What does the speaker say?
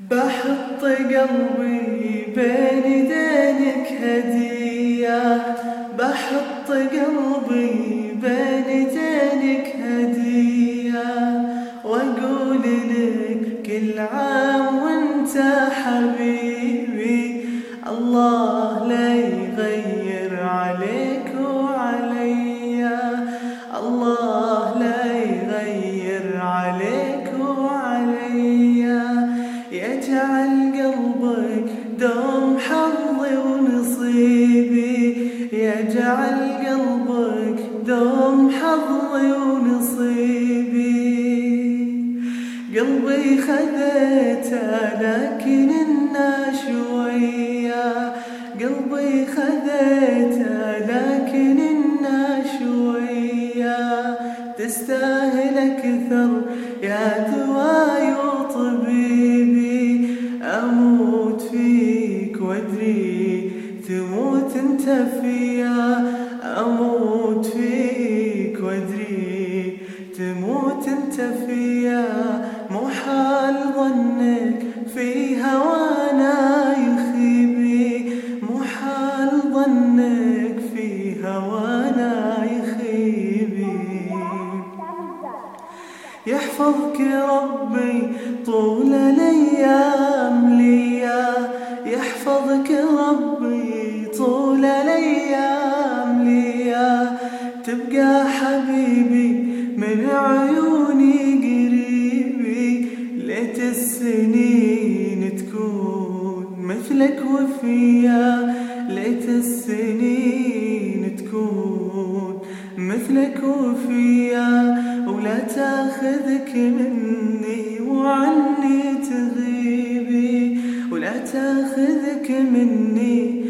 بحط قلبي بين يدينك هدية. بحط قلبي بين يدينك هدية. وأقول لك كل عام يجعل قلبك دوم حظي ونصيبي. قلبي خذيته لكن إنا شوية قلبي خذيته لكن إنا شوية تستاهل أكثر يا دواي أنت فيا أموت فيك وأدري تموت أنت فيا محال ظنك في هوانا يخيبي. محال ظنك في هوانا يخيبي. يحفظك ربي طول الأيام ليا. يحفظك ربي تبقى حبيبي من عيوني قريبي ليت السنين تكون مثلك وفيا. ليت السنين تكون مثلك وفيا ولا تاخذك مني وعني تغيبي. ولا تاخذك مني